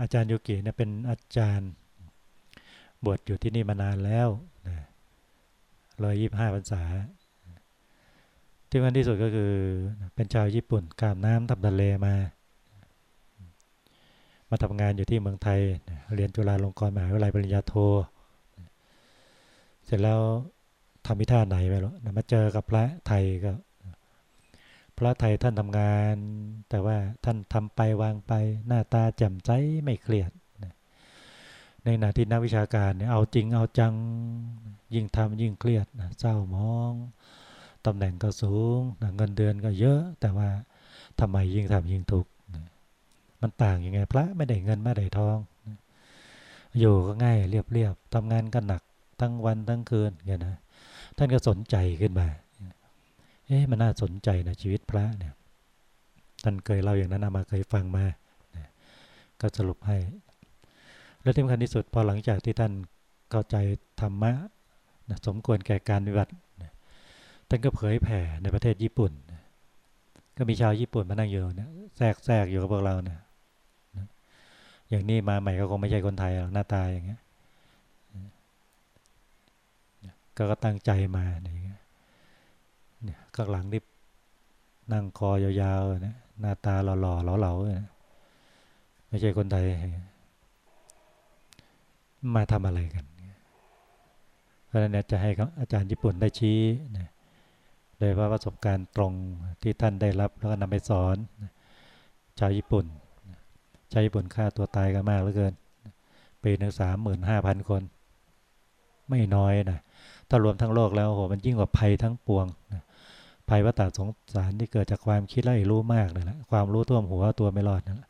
อาจารย์โยกิเนี่ยเป็นอาจารย์บวชอยู่ที่นี่มานานแล้วร้อยยี่ห้าพรรษา ที่มันที่สุดก็คือเป็นชาวญี่ปุ่นกามน้ำทับทะเลมา มาทำงานอยู่ที่เมืองไทย เรียนจุฬาลงกรณ์มหาวิทยาลัยปริญญาโท เสร็จแล้วทำพิธาไหนไปแล้วมาเจอกับพระไทยก็ พระไทยท่านทำงาน แต่ว่าท่านทำไปวางไป หน้าตาแจ่มใสไม่เครียดในขณะที่นักวิชาการเนี่ยเอาจริงเอาจังยิ่งทำยิ่งเครียดเศร้ามองตำแหน่งก็สูงเงินเดือนก็เยอะ แต่ว่าทำไมยิ่งทำยิ่งทุกข์มันต่างยังไงพระไม่ได้เงินไม่ได้ทองอยู่ก็ง่ายเรียบเรียบทำงานก็หนักทั้งวันทั้งคืนเงี้ยนะท่านก็สนใจขึ้นมา เอ๊ะมันน่าสนใจนะชีวิตพระเนี่ยท่านเคยเล่าอย่างนั้นมาเคยฟังมาก็สรุปให้ แล้วที่สำคัญที่สุดพอหลังจากที่ท่านเข้าใจธรรมะนะสมควรแก่การวิบัติท่านก็เผยแผ่ในประเทศญี่ปุ่นก็มีชาวญี่ปุ่นมานั่งอยู่เนี่ยแทรกแทรกอยู่กับพวกเราเนี่ยอย่างนี้มาใหม่ก็คงไม่ใช่คนไทยหรอกหน้าตาอย่างเงี้ยก็ตั้งใจมาอย่างเงี้ย ข้างหลังนี่นั่งคอยาวๆนะหน้าตาหล่อๆเหลาๆนะไม่ใช่คนไทย มาทำอะไรกัน เพราะนั้นจะให้อาจารย์ญี่ปุ่นได้ชี้นะโดยว่าประสบการณ์ตรงที่ท่านได้รับแล้วก็นำไปสอนชาวญี่ปุ่นชาวญี่ปุ่นฆ่าตัวตายกันมากเหลือเกินปีหนึ่งสามหมื่นห้าพันคน ไม่น้อยนะถ้ารวมทั้งโลกแล้วโหมันยิ่งกว่าภัยทั้งปวงนะ ภัยวัฏสงสารที่เกิดจากความคิดไล่รู้มากนั่นแหละความรู้ท่วมหัวตัวไม่รอดนั่นแหละ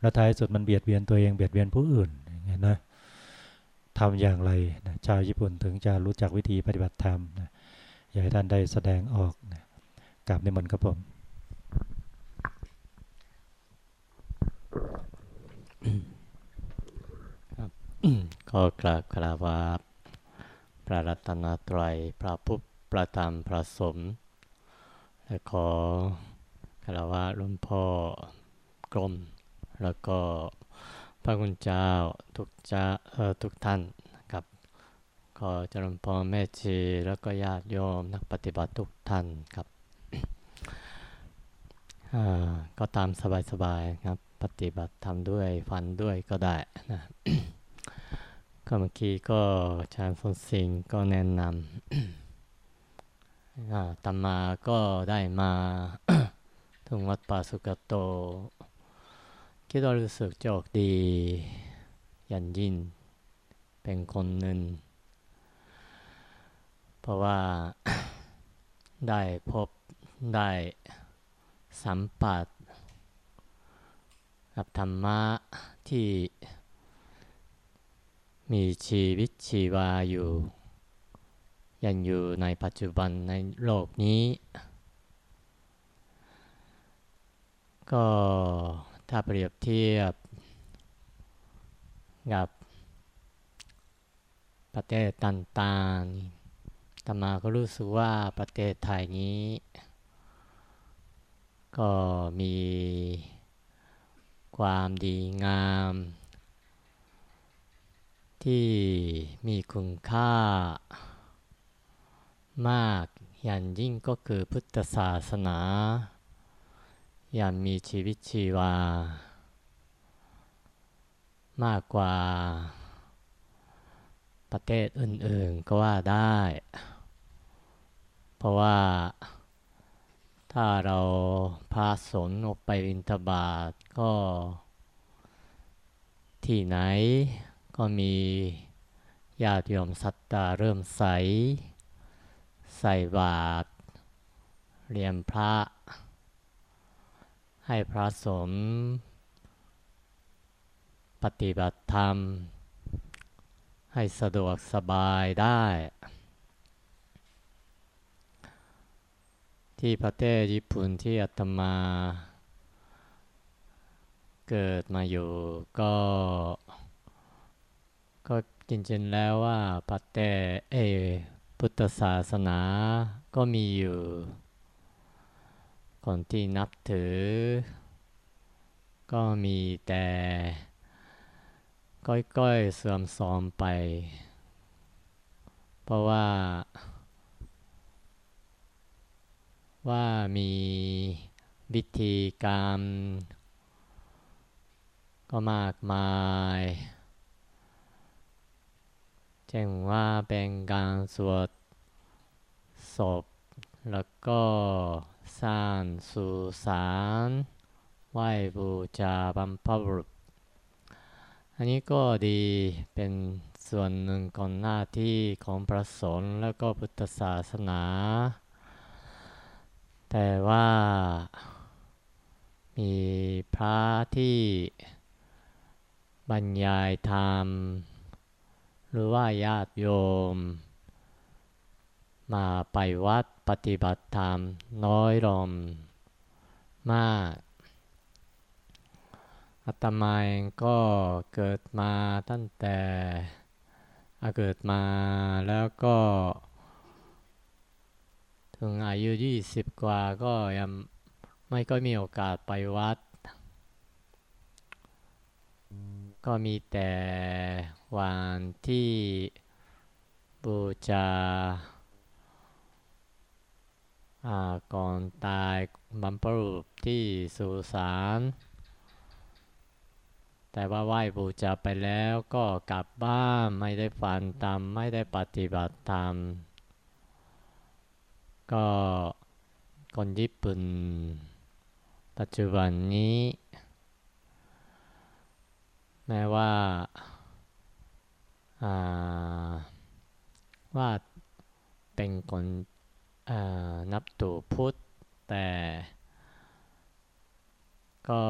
แล้วท้ายสุดมันเบียดเบียนตัวเองเบียดเบียนผู้อื่นอย่างเงี้ยนะทำอย่างไรนะชาวญี่ปุ่นถึงจะรู้จักวิธีปฏิบัติธรรมนะอยากให้ท่านได้แสดงออกนะกับในมนต์ครับผมก็กราบคารวะพระรัตนตรัย พระพุทธพระธรรมพระสมและ ขอคารวะหลวงพ่อกรม แล้วก็พระคุณเจ้าทุกจ้าเออทุกท่านครับขอเจริญพรแม่ชีแล้วก็ญาติโยมนักปฏิบัติทุกท่านครับก็ตามสบายๆครับปฏิบัติทำด้วยฟันด้วยก็ได้นะก็เมื่อกี้ก็ชาญฟนสิงก็แนะนำ ตมมาก็ได้มาถึงวัดป่าสุกโต คิดว่ารู้สึกจอกดียันยินเป็นคนหนึ่ง เพราะว่าได้พบได้สัมผัสกับธรรมะที่มีชีวิตชีวาอยู่ ยังอยู่ในปัจจุบันในโลกนี้ ก็ถ้าเปรียบเทียบกับประเทศต่างๆตมาก็รู้สึกว่าประเทศไทยนี้ ก็มีความดีงาม ที่มีคุณค่า มากอย่างยิ่งก็คือพุทธศาสนา อย่างมีชีวิตชีวา มากกว่าประเทศอื่นๆก็ว่าได้ เพราะว่าถ้าเราพาสนออกไปวินทบาทก็ ที่ไหนก็มีญาติโยมสัตตาเริ่มใส ใส่บาตรเรียนพระ ให้พระสม ปฏิบัติธรรม ให้สะดวกสบายได้ ที่ประเทศญี่ปุ่นที่อาตมา เกิดมาอยู่ก็ก็จริงๆแล้วว่าปัตเตเอ พุทธศาสนาก็มีอยู่ คนที่นับถือ ก็มีแต่ก้อยๆเสื่อมทรามไป เพราะว่า ว่ามีวิธีการก็มากมาย ช่นว่าเป็นการสวดศพ แล้วก็สร้างสุสานไหว้บูชาบัมพบุรุษ อันนี้ก็ดีเป็นส่วนหนึ่งของหน้าที่ของพระสงฆ์แล้วก็พุทธศาสนา แต่ว่ามีพระที่บรรยายธรรม หรือว่าญาติโยม มาไปวัดปฏิบัติธรรมน้อยลงมากอาตมาเองก็เกิดมาตั้งแต่เกิดมาแล้วก็ ถึงอายุยี่สิบกว่าก็ยังไม่ก็มีโอกาสไปวัด ก็มีแต่ วันที่บูชาก่อนตายบัมพรุษที่สุสานแต่ว่าไหว้บูชาไปแล้วก็กลับบ้านไม่ได้ฟันตามไม่ได้ปฏิบัติตามก็คนญี่ปุ่น ปัจจุบันนี้ แม้ว่า ว่าเป็นคนนับตัวพุทธแต่ก็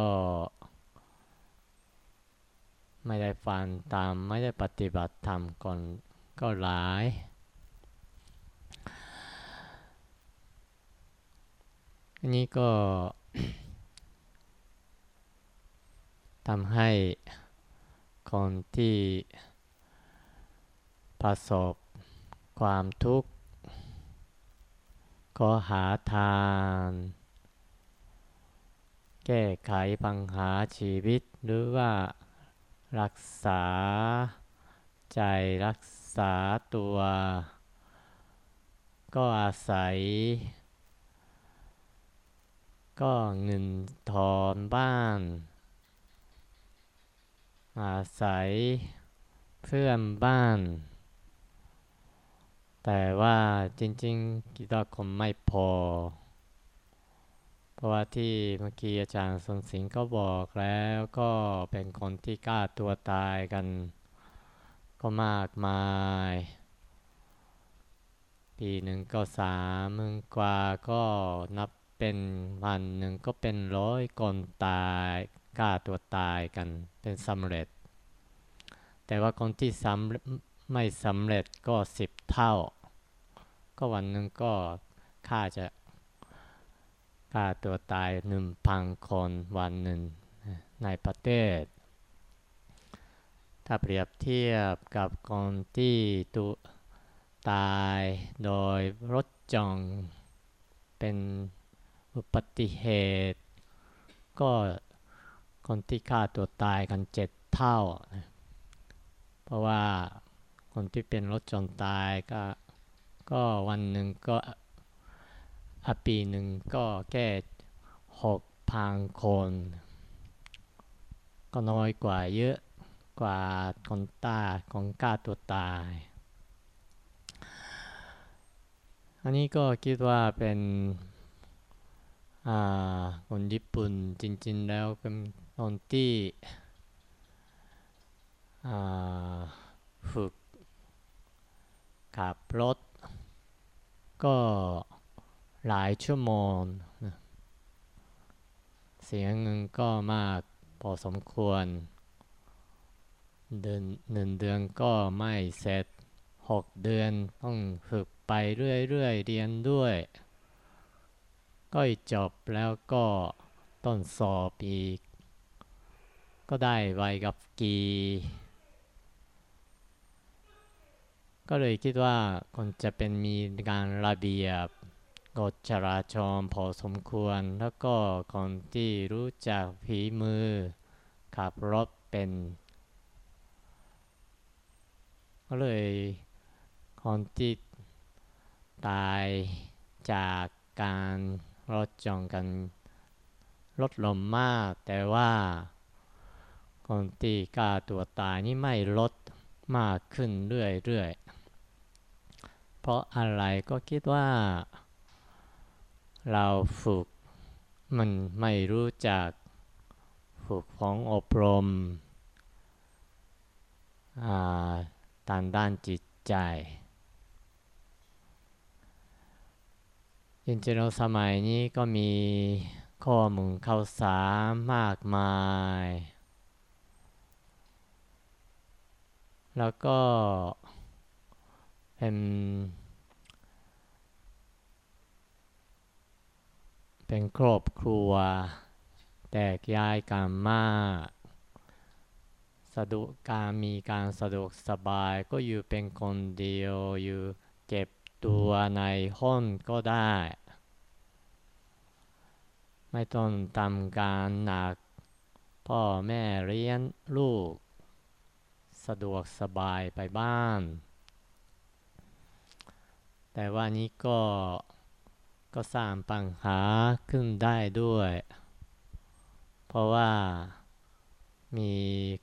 ไม่ได้ฟังตามไม่ได้ปฏิบัติธรรมก่อนก็หลาย อันนี้ก็ทำให้คนที่ ประสบความทุกข์ ก็หาทาง แก้ไขปัญหาชีวิตหรือว่ารักษาใจรักษาตัว ก็อาศัย ก็เงินทอนบ้าน อาศัยเพื่อนบ้าน แต่ว่าจริงๆกิจกรรมไม่พอ เพราะว่าที่เมื่อกี้อาจารย์สนสิงก็บอกแล้วก็เป็นคนที่กล้าตัวตายกัน ก็มากมาย ปีหนึ่งก็สามมึงกว่าก็นับเป็นพันหนึ่งก็เป็นร้อยคนตายกล้าตัวตายกันเป็นสำเร็จ แต่ว่าคนที่สำ ไม่สำเร็จก็สิบเท่า ก็วันหนึ่งก็ค่าจะฆ่าตัวตายหนึ่งพันคนวันหนึ่งในประเทศ ถ้าเปรียบเทียบกับคนที่ตุตายโดยรถจองเป็นอุบัติเหตุ ก็คนที่ฆ่าตัวตายกันเจ็ดเท่า เพราะว่า คนที่เป็นรถจนตายก็ก็วันหนึ่งก็อปีหนึ่งก็แค่หกพันคน ก็น้อยกว่าเยอะกว่าคนตาคนกล้าตัวตาย อันนี้ก็คิดว่าเป็นคนญี่ปุ่นจริง ๆ แล้วเป็นคนที่ฝึก ขับรถ ก็หลายชั่วโมง เสียเงินก็มากพอสมควร เดือนหนึ่งเดือนก็ไม่เสร็จหกเดือนต้องฝึกไปเรื่อยๆเรียนด้วย ก็จบแล้วก็ต้นสอบอีก ก็ได้ไวกับกี ก็เลยคิดว่าคนจะเป็นมีการระเบียบกฎจราจรพอสมควร แล้วก็คนที่รู้จักผีมือ ขับรถเป็น ก็เลยคนที่ตายจากการรถจองกันลดลงมาก แต่ว่าคนที่กล้าตัวตายนี่ไม่ลดมากขึ้นเรื่อยๆ เพราะอะไรก็คิดว่า เราฝึก มันไม่รู้จัก ฝึกของอบรมทางด้านจิตใจ จริงๆเราสมัยนี้ก็มีข้อมูลข่าวสารมากมาย แล้วก็ เป็นครอบครัว แตกย้ายกันมากสะดวกการมีการสะดวกสบายก็อยู่เป็นคนเดียวอยู่เก็บตัวในห้องก็ได้ ไม่ต้องทำการหนัก พ่อแม่เลี้ยงลูก สะดวกสบายไปบ้าน แต่ว่านี้ก็ก็สร้างปัญหาขึ้นได้ด้วย เพราะว่ามี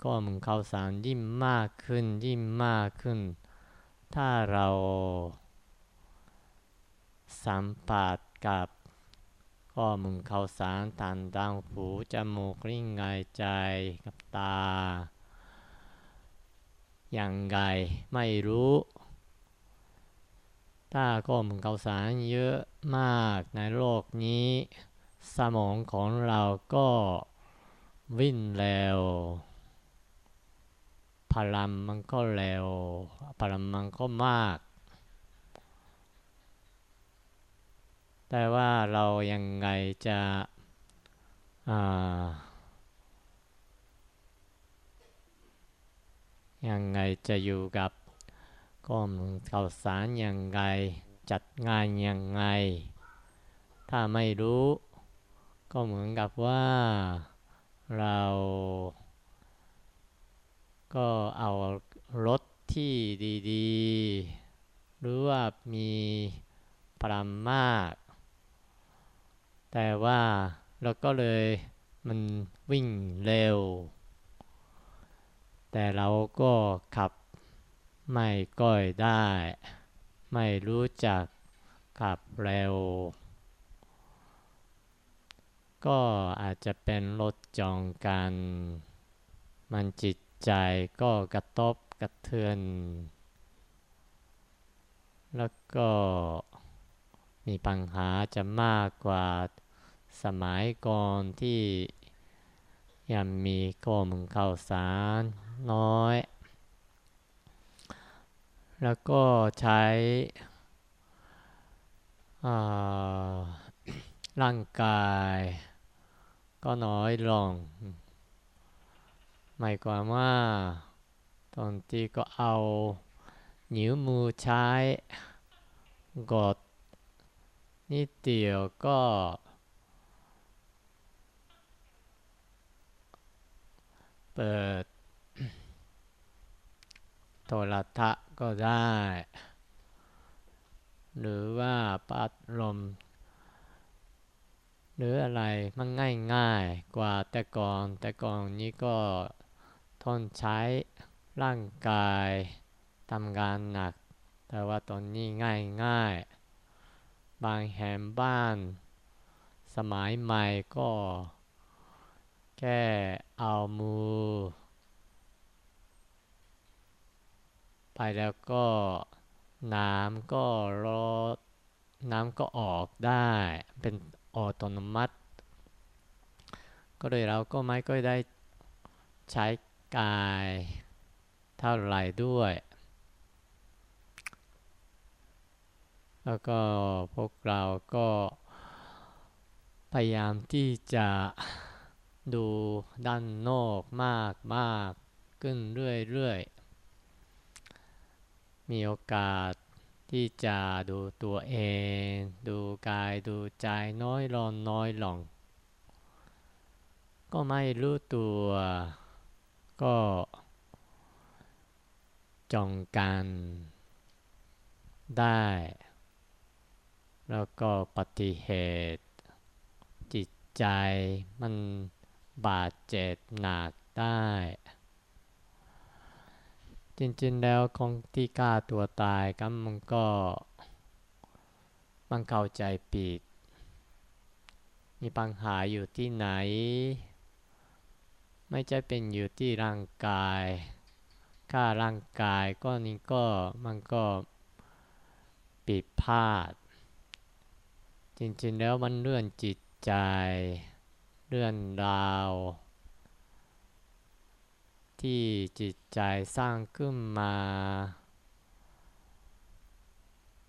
ข้อมูลข่าวสารยิ่งมากขึ้นยิ่งมากขึ้น ถ้าเราสัมผัสกับข้อมูลข่าวสารทางดังหูจมูกลิ้นกายใจกับตา อย่างไรไม่รู้ ถ้าข้อมูลข่าวสารเยอะมากในโลกนี้ สมองของเราก็วิ่งเร็วพลังมันก็เร็วพลังมันก็มาก แต่ว่าเรายังไงจะยังไงจะอยู่กับ ก้อมข่าวสารยังไง จัดงานยังไง ถ้าไม่รู้ ก็เหมือนกับว่าเราก็เอารถที่ดีๆ หรือว่ามีพลังมาก แต่ว่าเราก็เลยมันวิ่งเร็ว แต่เราก็ขับ ไม่ก่อยได้ ไม่รู้จักขับเร็ว ก็อาจจะเป็นรถจองกัน มันจิตใจก็กระทบกระเทือน แล้วก็มีปัญหาจะมากกว่าสมัยก่อนที่ยังมีข้อมูลข่าวสารน้อย แล้วก็ใช้ร่างกาย ก็น้อยลงหมายความว่าตอนที่ก็เอานิ้วมือใช้กดนิดเดียวก็ เปิด ทรทัศน์ก็ได้ หรือว่าปัดลม หรืออะไรมันง่ายง่ายกว่าแต่ก่อน แต่ก่อนนี้ก็ทนใช้ร่างกายทำงานหนัก แต่ว่าตอนนี้ง่ายง่าย บางแห่งบ้าน สมัยใหม่ก็แค่เอามือ ไปแล้วก็น้ำก็รดน้ำก็ออกได้เป็นออโตนมัติ ก็เลยเราก็ไม่ก็ได้ใช้กายเท่าไหร่ด้วย แล้วก็พวกเราก็พยายามที่จะดูด้านนอกมากมากขึ้นเรื่อยๆ มีโอกาสที่จะดูตัวเอง ดูกายดูใจน้อยลงน้อยลง ก็ไม่รู้ตัว ก็จองกันได้ แล้วก็ปฏิเหตุจิตใจมันบาดเจ็บหนักได้ จริง ๆ แล้วของที่กล้าตัวตายก็มันก็มันเข้าใจผิดมีปัญหาอยู่ที่ไหน ไม่ใช่เป็นอยู่ที่ร่างกายค่าร่างกายก็นี่ก็มันก็ปิดพลาด จริง ๆ แล้วมันเรื่องจิตใจ เรื่องราว ที่จิตใจสร้างขึ้นมา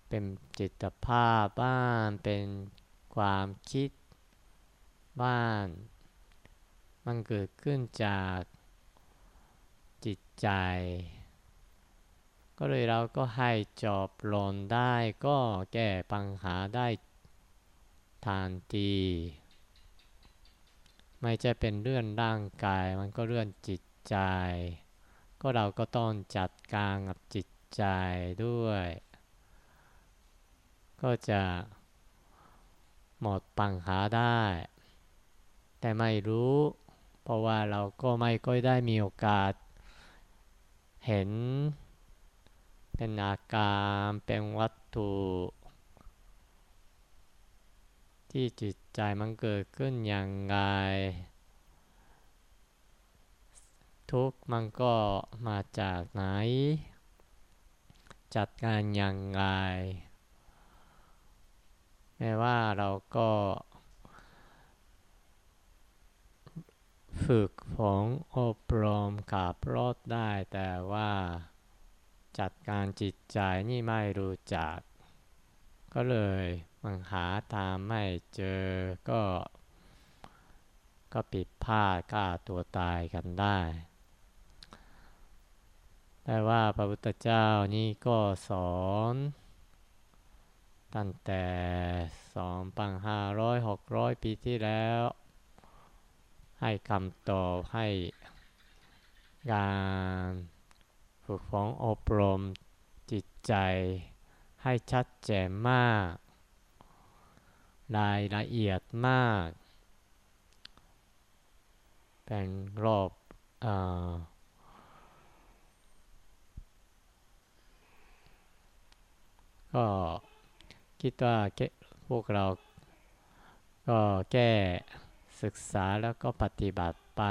เป็นจิตภาพบ้านเป็นความคิดบ้าน มันเกิดขึ้นจากจิตใจ ก็เลยเราก็ให้จบลงได้ก็แก้ปัญหาได้ทันทีไม่จะเป็นเรื่องร่างกายมันก็เรื่องจิต ใจ ก็เราก็ต้องจัดการกับจิตใจด้วย ก็จะหมดปัญหาได้ แต่ไม่รู้ เพราะว่าเราก็ไม่ค่อยได้มีโอกาส เห็น เป็นอาการเป็นวัตถุ ที่จิตใจมันเกิดขึ้นอย่างไร ทุกมันก็มาจากไหน จัดการอย่างไรแม้ว่าเราก็ ฝึกฝนอบรมขับรถได้แต่ว่าจัดการจิตใจนี่ไม่รู้จัก ก็เลยมันหาตามไม่เจอก็ ก็ปิดพลาดฆ่าตัวตายกันได้ แต่ว่าพระพุทธเจ้านี่ก็สอน ตั้งแต่สองพันห้าร้อยหกร้อยปีที่แล้ว ให้คำตอบให้การฝึกฝนอบรมจิตใจ ให้ชัดเจนมาก รายละเอียดมาก เป็นรอบอ ก็คิดว่าพวกเราก็แก้ศึกษาแล้วก็ปฏิบัติไป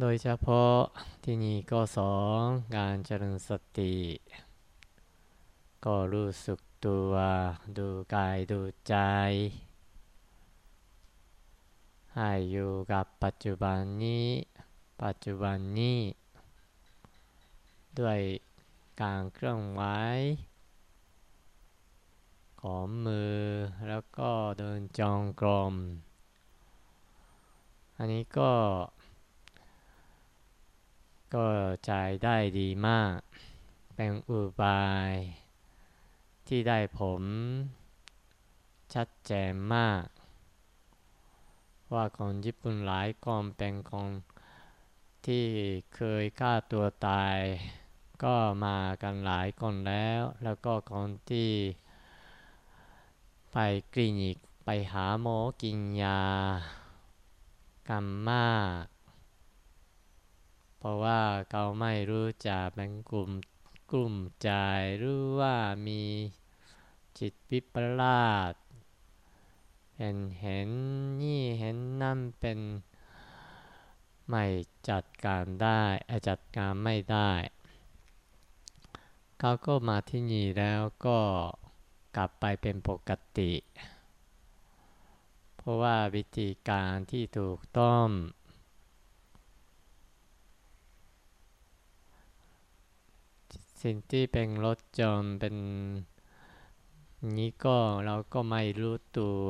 โดยเฉพาะที่นี่ก็สอนการเจริญสติ ก็รู้สึกตัวดูกายดูใจ ให้อยู่กับปัจจุบันนี้ ปัจจุบันนี้ ด้วย การเคลื่อนไหวของมือแล้วก็เดินจองกรม อันนี้ก็ ก็ใจได้ดีมาก เป็นอุบาย ที่ได้ผมชัดแจนมาก ว่าคนญี่ปุ่นหลายคนเป็นคนที่เคยฆ่าตัวตาย ก็มากันหลายคนแล้ว แล้วก็คนที่ ไปคลินิกไปหาหมอกินยากันมาก เพราะว่าเขาไม่รู้จะเป็นกลุ่มกลุ่มใจหรือว่ามีจิตวิปลาสเห็นเห็นนี่เห็นนั่นเป็นไม่จัดการได้จัดการไม่ได้ เขาก็มาที่นี่แล้วก็กลับไปเป็นปกติ เพราะว่าวิธีการที่ถูกต้อง สิ่งที่เป็นรถจนเป็นนี้ก็เราก็ไม่รู้ตัว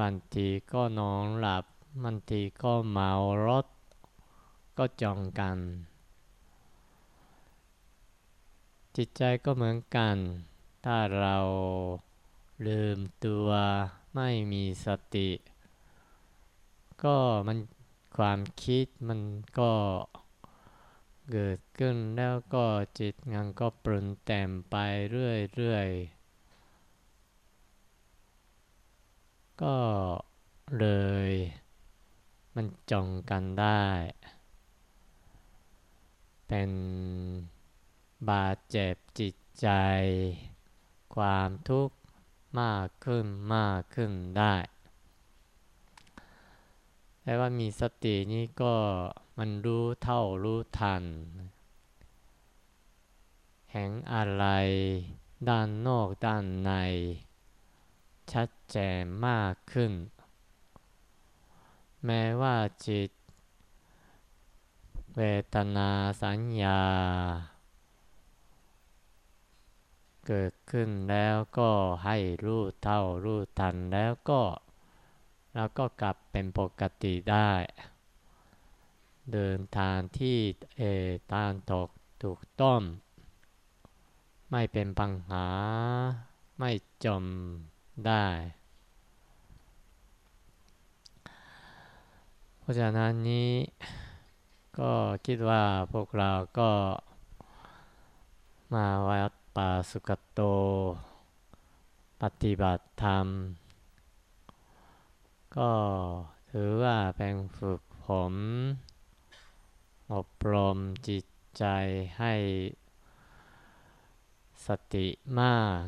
บางทีก็นอนหลับบางทีก็เมารถก็จองกัน จิตใจก็เหมือนกัน ถ้าเราลืมตัวไม่มีสติ ก็มันความคิดมันก็เกิดขึ้นแล้วก็จิตงันก็ปรุนแต่งไปเรื่อยๆ ก็เลย มันจองกันได้ เป็น บาดเจ็บจิตใจ ความทุกข์มากขึ้นมากขึ้นได้แต่ว่ามีสตินี้ก็มันรู้เท่ารู้ทัน แห่งอะไร ด้านนอกด้านใน ชัดแจ้งมากขึ้น แม้ว่าจิต เวทนาสัญญา เกิดขึ้นแล้วก็ให้รู้เท่ารู้ทันแล้วก็แล้วก็กลับเป็นปกติได้ เดินทางที่เอตานตกถูกต้องไม่เป็นปัญหาไม่จมได้ เพราะฉะนั้นนี้ก็คิดว่าพวกเราก็มาวัด ปาสุกโต ปฏิบัติธรรม ก็ถือว่าเป็นฝึกผม อบรมจิตใจให้สติมาก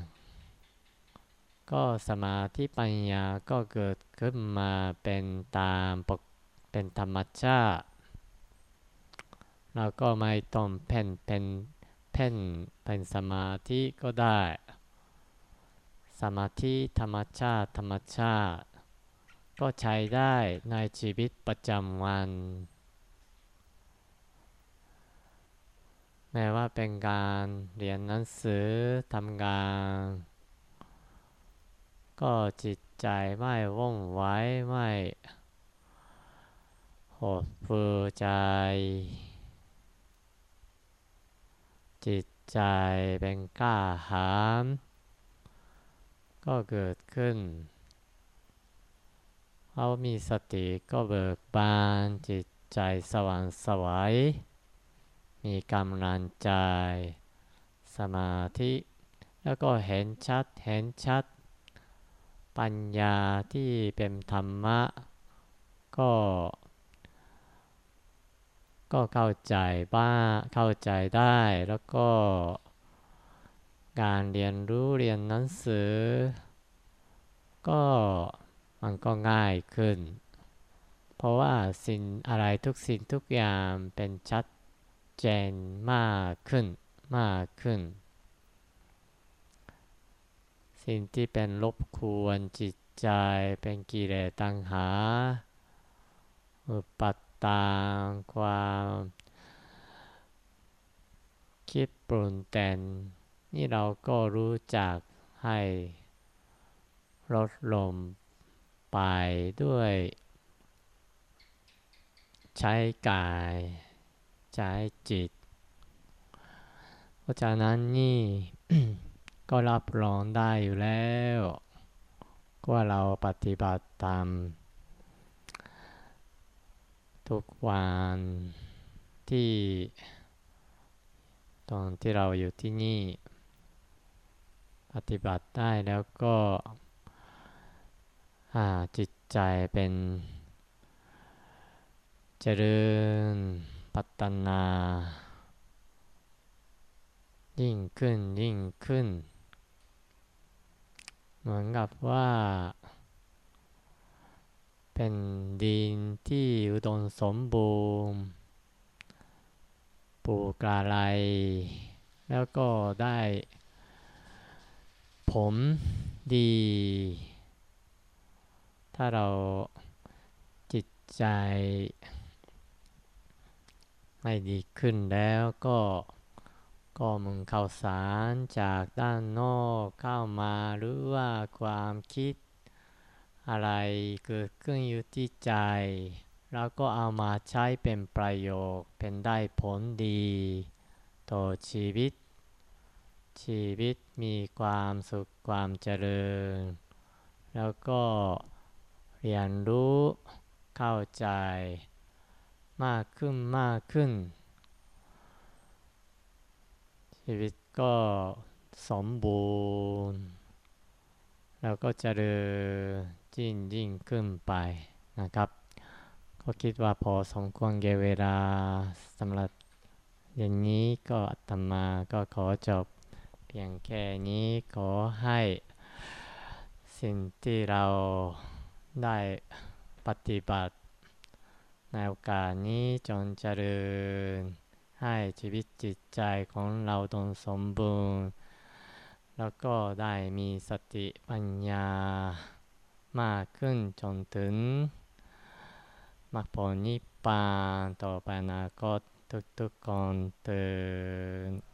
ก็สมาธิปัญญาก็เกิดขึ้นมาเป็นตามปกเป็นธรรมชาติเราก็ไม่ต้องเพ่นเป็น เพ่นเป็นสมาธิก็ได้ สมาธิธรรมชาติธรรมชาติ ก็ใช้ได้ในชีวิตประจำวัน แม้ว่าเป็นการเรียนหนังสือทำงาน ก็จิตใจไม่ว่องไวไม่หดฟูใจ จิตใจเป็นกล้าหาญก็เกิดขึ้น เขามีสติก็เบิกบานจิตใจสว่างสวัย มีกำลังใจ สมาธิ แล้วก็เห็นชัดเห็นชัด ปัญญาที่เป็นธรรมะ ก็ ก็เข้าใจบ้าเข้าใจได้แล้วก็ การเรียนรู้เรียนหนังสือ ก็มันก็ง่ายขึ้น เพราะว่าสิ่งอะไรทุกสิ่งทุกอย่างเป็นชัดเจนมากขึ้นมากขึ้น สิ่งที่เป็นลบควรจิตใจเป็นกิเลสตัณหา อุปัต ตางความ คิดปรุนแต่งนี่เราก็รู้จักให้ลดลงไปด้วย ใช้กาย ใช้จิต เพราะฉะนั้นนี่ ก็รับรองได้อยู่แล้ว ว่าเราปฏิบัติตาม ทุกวันที่ ตอนที่เราอยู่ที่นี่ ปฏิบัติได้แล้วก็จิตใจเป็น เจริญพัฒนา ยิ่งขึ้นยิ่งขึ้น เหมือนกับว่า เป็นดินที่อุดมสมบูรณ์ปลูกอะไรแล้วก็ได้ ผมดี ถ้าเราจิตใจไม่ดีขึ้นแล้วก็ก็มึงข่าวสารจากด้านนอกเข้ามาหรือว่าความคิด อะไรเกิดขึ้นอยู่ที่ใจ แล้วก็เอามาใช้เป็นประโยชน์เป็นได้ผลดี ต่อชีวิต ชีวิตมีความสุขความเจริญ แล้วก็เรียนรู้เข้าใจ มากขึ้นมากขึ้น ชีวิตก็สมบูรณ์ แล้วก็เจริญ ยิ่งยิ่งขึ้นไปนะครับ ก็คิดว่าพอสมควรเกเวลาสำหรับอย่างนี้ก็อาตมาก็ขอจบเพียงแค่นี้ขอให้สิ่งที่เราได้ปฏิบัติ ในโอกาสนี้จงเจริญ ให้ชีวิตจิตใจของเราตรงสมบูรณ์ แล้วก็ได้มีสติปัญญา มากขึ้นจนถึงมรรคผลนิพพานต่อไปอนาคตทุกๆคนเตือน